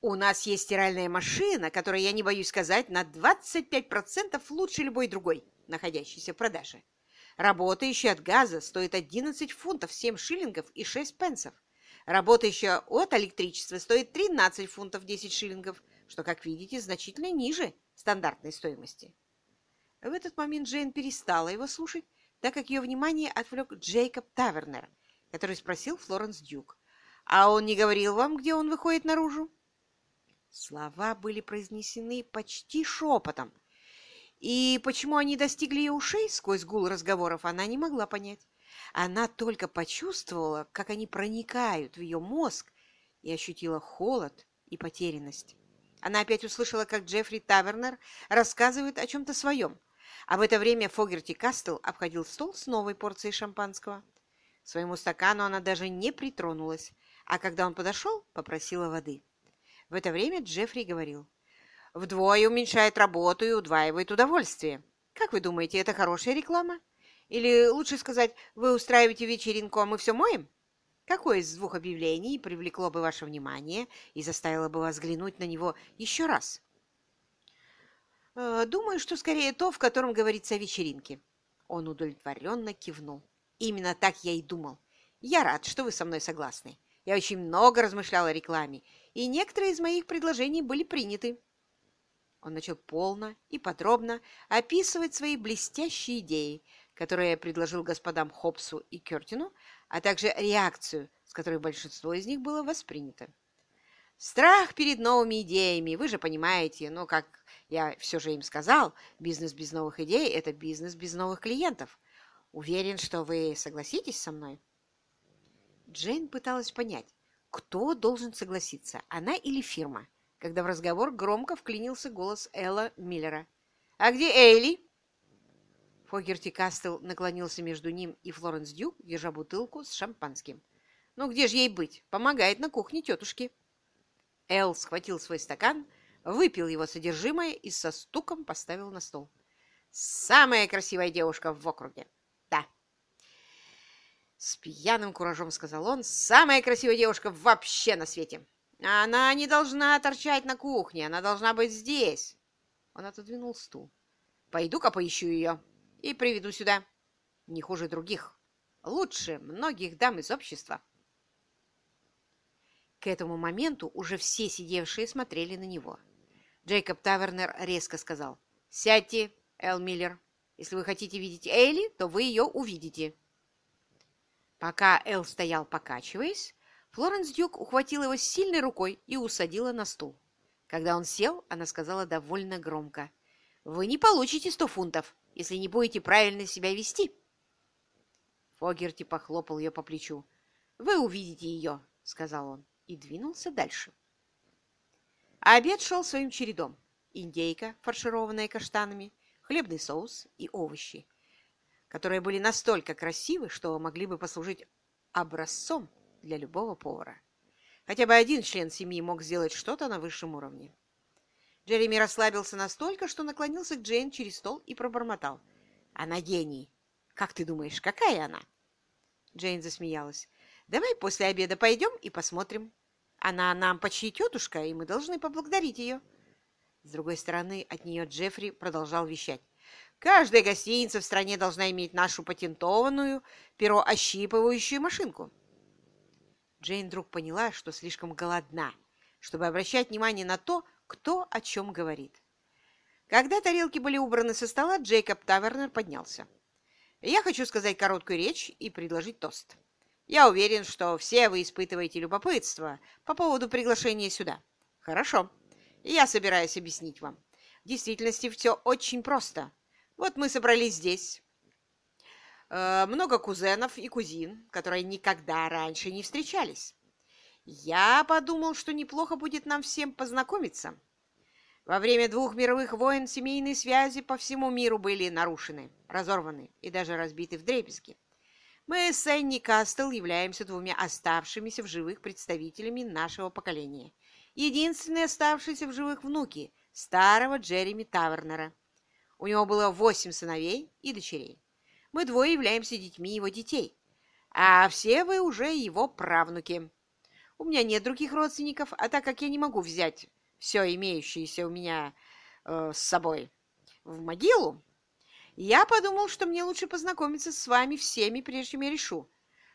У нас есть стиральная машина, которая, я не боюсь сказать, на 25% лучше любой другой, находящейся в продаже. Работающая от газа стоит 11 фунтов 7 шиллингов и 6 пенсов. Работающая от электричества стоит 13 фунтов 10 шиллингов, что, как видите, значительно ниже стандартной стоимости. В этот момент Джейн перестала его слушать, так как ее внимание отвлек Джейкоб Тавернер, который спросил Флоренс Дюк. «А он не говорил вам, где он выходит наружу?» Слова были произнесены почти шепотом, и почему они достигли ее ушей сквозь гул разговоров, она не могла понять. Она только почувствовала, как они проникают в ее мозг, и ощутила холод и потерянность. Она опять услышала, как Джеффри Тавернер рассказывает о чем-то своем, а в это время Фогерти Кастел обходил стол с новой порцией шампанского. К своему стакану она даже не притронулась, а когда он подошел, попросила воды. В это время Джеффри говорил. «Вдвое уменьшает работу и удваивает удовольствие. Как вы думаете, это хорошая реклама? Или, лучше сказать, вы устраиваете вечеринку, а мы все моем? Какое из двух объявлений привлекло бы ваше внимание и заставило бы вас взглянуть на него еще раз?» «Э, «Думаю, что скорее то, в котором говорится о вечеринке». Он удовлетворенно кивнул. «Именно так я и думал. Я рад, что вы со мной согласны. Я очень много размышлял о рекламе, и некоторые из моих предложений были приняты. Он начал полно и подробно описывать свои блестящие идеи, которые я предложил господам Хопсу и Кертину, а также реакцию, с которой большинство из них было воспринято. Страх перед новыми идеями, вы же понимаете, но, как я все же им сказал, бизнес без новых идей – это бизнес без новых клиентов. Уверен, что вы согласитесь со мной? Джейн пыталась понять, кто должен согласиться, она или фирма, когда в разговор громко вклинился голос Элла Миллера. «А где Эйли?» Фогерти Кастел наклонился между ним и Флоренс Дюк, держа бутылку с шампанским. «Ну где же ей быть? Помогает на кухне тетушки». Эл схватил свой стакан, выпил его содержимое и со стуком поставил на стол. «Самая красивая девушка в округе!» С пьяным куражом сказал он. «Самая красивая девушка вообще на свете! Она не должна торчать на кухне, она должна быть здесь!» Он отодвинул стул. «Пойду-ка поищу ее и приведу сюда. Не хуже других. Лучше многих дам из общества». К этому моменту уже все сидевшие смотрели на него. Джейкоб Тавернер резко сказал. «Сядьте, Эл Миллер. Если вы хотите видеть Эйли, то вы ее увидите». Пока Эл стоял, покачиваясь, Флоренс Дюк ухватила его сильной рукой и усадила на стул. Когда он сел, она сказала довольно громко. «Вы не получите сто фунтов, если не будете правильно себя вести». Фогерти похлопал ее по плечу. «Вы увидите ее», — сказал он, и двинулся дальше. Обед шел своим чередом. Индейка, фаршированная каштанами, хлебный соус и овощи которые были настолько красивы, что могли бы послужить образцом для любого повара. Хотя бы один член семьи мог сделать что-то на высшем уровне. Джереми расслабился настолько, что наклонился к Джейн через стол и пробормотал. «Она гений! Как ты думаешь, какая она?» Джейн засмеялась. «Давай после обеда пойдем и посмотрим. Она нам почти тетушка, и мы должны поблагодарить ее». С другой стороны, от нее Джеффри продолжал вещать. Каждая гостиница в стране должна иметь нашу патентованную пероощипывающую машинку. Джейн вдруг поняла, что слишком голодна, чтобы обращать внимание на то, кто о чем говорит. Когда тарелки были убраны со стола, Джейкоб Тавернер поднялся. «Я хочу сказать короткую речь и предложить тост. Я уверен, что все вы испытываете любопытство по поводу приглашения сюда. Хорошо. Я собираюсь объяснить вам. В действительности все очень просто. Вот мы собрались здесь. Э, много кузенов и кузин, которые никогда раньше не встречались. Я подумал, что неплохо будет нам всем познакомиться. Во время двух мировых войн семейные связи по всему миру были нарушены, разорваны и даже разбиты в дребезги. Мы с Энни Кастел являемся двумя оставшимися в живых представителями нашего поколения. Единственные оставшиеся в живых внуки старого Джереми Тавернера – у него было восемь сыновей и дочерей. Мы двое являемся детьми его детей, а все вы уже его правнуки. У меня нет других родственников, а так как я не могу взять все имеющееся у меня э, с собой в могилу, я подумал, что мне лучше познакомиться с вами всеми, прежде чем я решу,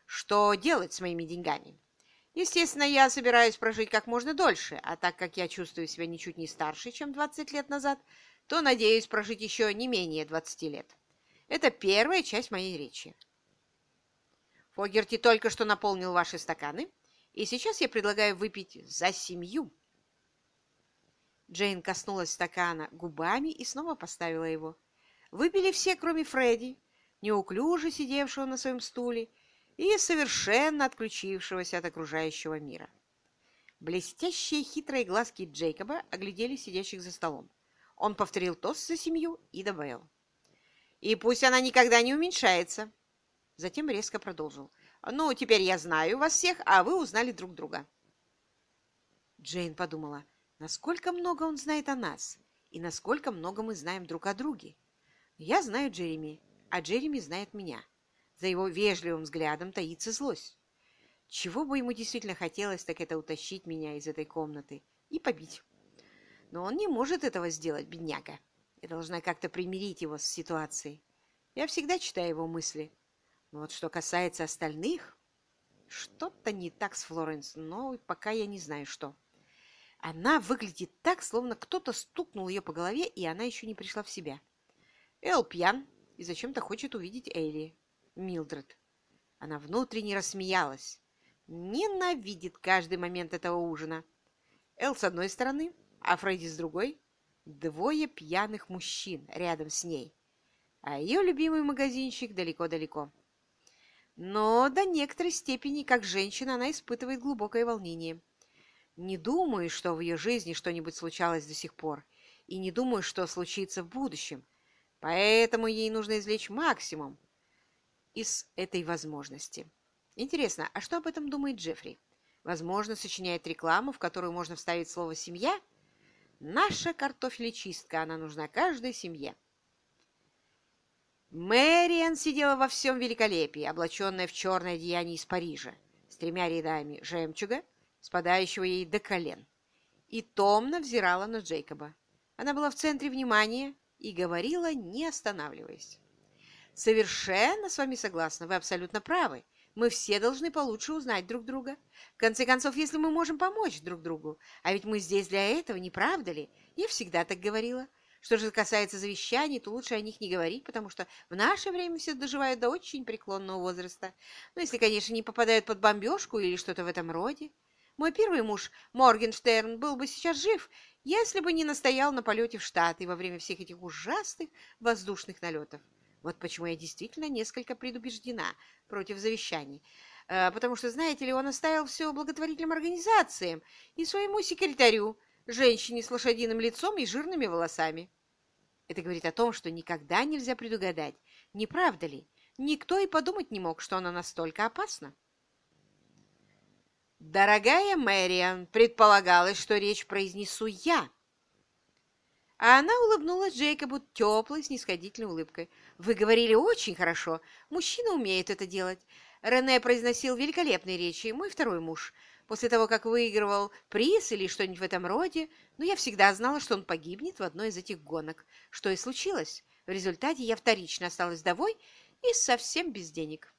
что делать с моими деньгами. Естественно, я собираюсь прожить как можно дольше, а так как я чувствую себя ничуть не старше, чем 20 лет назад, то надеюсь прожить еще не менее 20 лет. Это первая часть моей речи. Фогерти только что наполнил ваши стаканы, и сейчас я предлагаю выпить за семью. Джейн коснулась стакана губами и снова поставила его. Выпили все, кроме Фредди, неуклюже сидевшего на своем стуле и совершенно отключившегося от окружающего мира. Блестящие хитрые глазки Джейкоба оглядели сидящих за столом. Он повторил тост за семью и добавил. «И пусть она никогда не уменьшается!» Затем резко продолжил. «Ну, теперь я знаю вас всех, а вы узнали друг друга». Джейн подумала, насколько много он знает о нас и насколько много мы знаем друг о друге. Я знаю Джереми, а Джереми знает меня. За его вежливым взглядом таится злость. Чего бы ему действительно хотелось, так это утащить меня из этой комнаты и побить. Но он не может этого сделать, бедняга. Я должна как-то примирить его с ситуацией. Я всегда читаю его мысли. Но вот что касается остальных, что-то не так с Флоренс, но пока я не знаю, что. Она выглядит так, словно кто-то стукнул ее по голове, и она еще не пришла в себя. Эл пьян и зачем-то хочет увидеть Элли. Милдред. Она внутренне рассмеялась. Ненавидит каждый момент этого ужина. Эл с одной стороны, а Фредди с другой. Двое пьяных мужчин рядом с ней. А ее любимый магазинчик далеко-далеко. Но до некоторой степени, как женщина, она испытывает глубокое волнение. Не думаю, что в ее жизни что-нибудь случалось до сих пор, и не думаю, что случится в будущем. Поэтому ей нужно извлечь максимум из этой возможности. Интересно, а что об этом думает Джеффри? Возможно, сочиняет рекламу, в которую можно вставить слово «семья»? Наша картофелечистка, она нужна каждой семье. Мэриан сидела во всем великолепии, облаченная в черное одеяние из Парижа, с тремя рядами жемчуга, спадающего ей до колен, и томно взирала на Джейкоба. Она была в центре внимания, и говорила, не останавливаясь. «Совершенно с вами согласна, вы абсолютно правы. Мы все должны получше узнать друг друга. В конце концов, если мы можем помочь друг другу, а ведь мы здесь для этого, не правда ли? Я всегда так говорила. Что же касается завещаний, то лучше о них не говорить, потому что в наше время все доживают до очень преклонного возраста. Ну, если, конечно, не попадают под бомбежку или что-то в этом роде. Мой первый муж, Моргенштерн, был бы сейчас жив, если бы не настоял на полете в Штаты во время всех этих ужасных воздушных налетов. Вот почему я действительно несколько предубеждена против завещаний. Э, потому что, знаете ли, он оставил все благотворительным организациям и своему секретарю, женщине с лошадиным лицом и жирными волосами. Это говорит о том, что никогда нельзя предугадать, не правда ли? Никто и подумать не мог, что она настолько опасна. «Дорогая Мэриан, предполагалось, что речь произнесу я». А она улыбнулась Джейкобу теплой, снисходительной улыбкой. «Вы говорили очень хорошо. Мужчина умеет это делать. Рене произносил великолепные речи, мой второй муж. После того, как выигрывал приз или что-нибудь в этом роде, но я всегда знала, что он погибнет в одной из этих гонок. Что и случилось. В результате я вторично осталась вдовой и совсем без денег».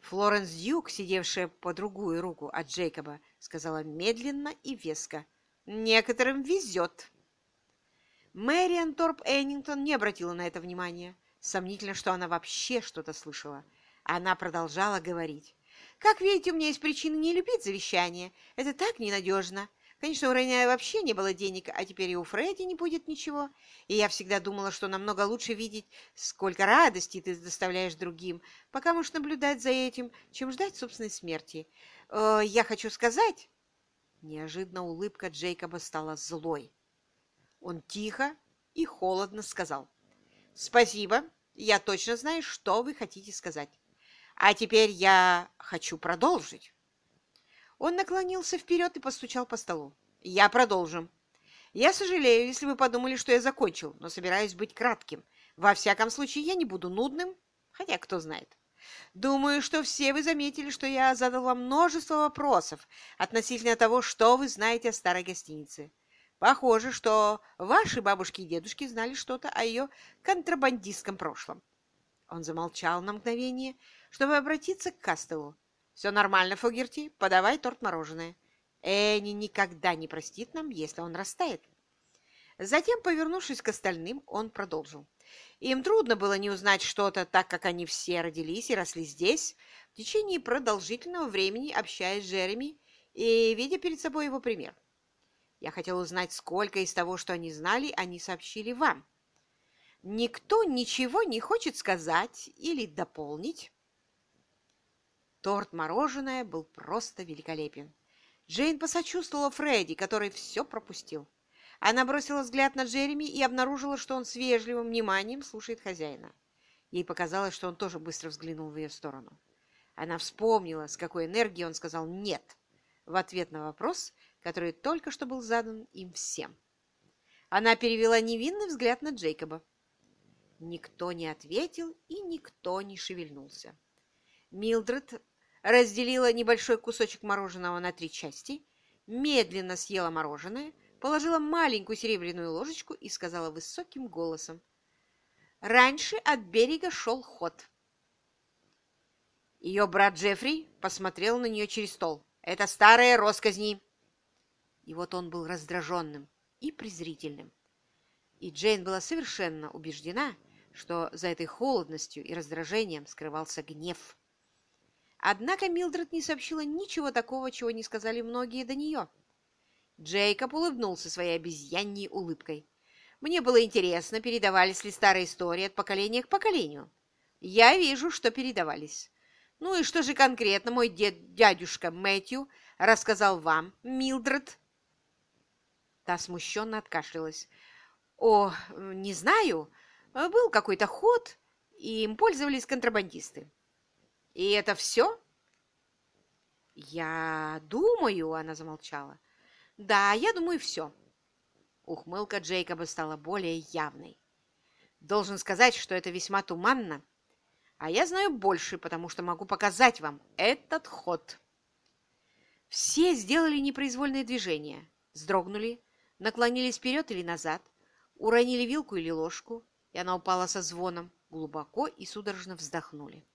Флоренс Дьюк, сидевшая по другую руку от Джейкоба, сказала медленно и веско. «Некоторым везет». Мэриан Торп Эннингтон не обратила на это внимания. Сомнительно, что она вообще что-то слышала. Она продолжала говорить. «Как видите, у меня есть причины не любить завещание. Это так ненадежно. Конечно, у Рене вообще не было денег, а теперь и у Фредди не будет ничего. И я всегда думала, что намного лучше видеть, сколько радости ты доставляешь другим, пока можешь наблюдать за этим, чем ждать собственной смерти. Э, я хочу сказать...» Неожиданно улыбка Джейкоба стала злой. Он тихо и холодно сказал. «Спасибо, я точно знаю, что вы хотите сказать. А теперь я хочу продолжить». Он наклонился вперед и постучал по столу. «Я продолжу. Я сожалею, если вы подумали, что я закончил, но собираюсь быть кратким. Во всяком случае, я не буду нудным, хотя кто знает. Думаю, что все вы заметили, что я задал вам множество вопросов относительно того, что вы знаете о старой гостинице. Похоже, что ваши бабушки и дедушки знали что-то о ее контрабандистском прошлом. Он замолчал на мгновение, чтобы обратиться к Кастелу. «Все нормально, Фогерти, подавай торт-мороженое. Энни никогда не простит нам, если он растает». Затем, повернувшись к остальным, он продолжил. Им трудно было не узнать что-то, так как они все родились и росли здесь, в течение продолжительного времени общаясь с Джереми и видя перед собой его пример. Я хотел узнать, сколько из того, что они знали, они сообщили вам. Никто ничего не хочет сказать или дополнить. Торт-мороженое был просто великолепен. Джейн посочувствовала Фредди, который все пропустил. Она бросила взгляд на Джереми и обнаружила, что он с вежливым вниманием слушает хозяина. Ей показалось, что он тоже быстро взглянул в ее сторону. Она вспомнила, с какой энергией он сказал «нет» в ответ на вопрос, который только что был задан им всем. Она перевела невинный взгляд на Джейкоба. Никто не ответил и никто не шевельнулся. Милдред разделила небольшой кусочек мороженого на три части, медленно съела мороженое, положила маленькую серебряную ложечку и сказала высоким голосом. Раньше от берега шел ход. Ее брат Джеффри посмотрел на нее через стол. «Это старые росказни!» И вот он был раздраженным и презрительным. И Джейн была совершенно убеждена, что за этой холодностью и раздражением скрывался гнев. Однако Милдред не сообщила ничего такого, чего не сказали многие до нее. Джейкоб улыбнулся своей обезьяньей улыбкой. Мне было интересно, передавались ли старые истории от поколения к поколению. Я вижу, что передавались. Ну и что же конкретно мой дед, дядюшка Мэтью рассказал вам, Милдред? Та смущенно откашлялась. О, не знаю. Был какой-то ход, и им пользовались контрабандисты. И это все? Я думаю, она замолчала. Да, я думаю, все. Ухмылка Джейкоба стала более явной. Должен сказать, что это весьма туманно, а я знаю больше, потому что могу показать вам этот ход. Все сделали непроизвольные движения, вздрогнули, наклонились вперед или назад, уронили вилку или ложку, и она упала со звоном, глубоко и судорожно вздохнули.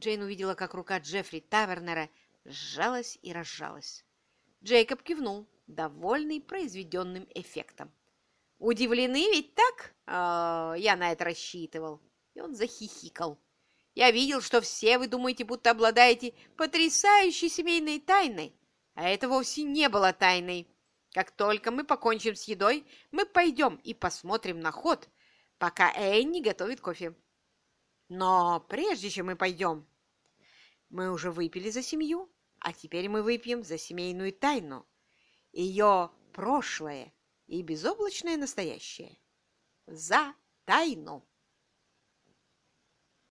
Джейн увидела, как рука Джеффри Тавернера сжалась и разжалась. Джейкоб кивнул, довольный произведенным эффектом. «Удивлены ведь так? О, я на это рассчитывал!» И он захихикал. «Я видел, что все вы думаете, будто обладаете потрясающей семейной тайной, а это вовсе не было тайной. Как только мы покончим с едой, мы пойдем и посмотрим на ход, пока Энни готовит кофе. Но прежде чем мы пойдем, мы уже выпили за семью, а теперь мы выпьем за семейную тайну, ее прошлое и безоблачное настоящее. За тайну.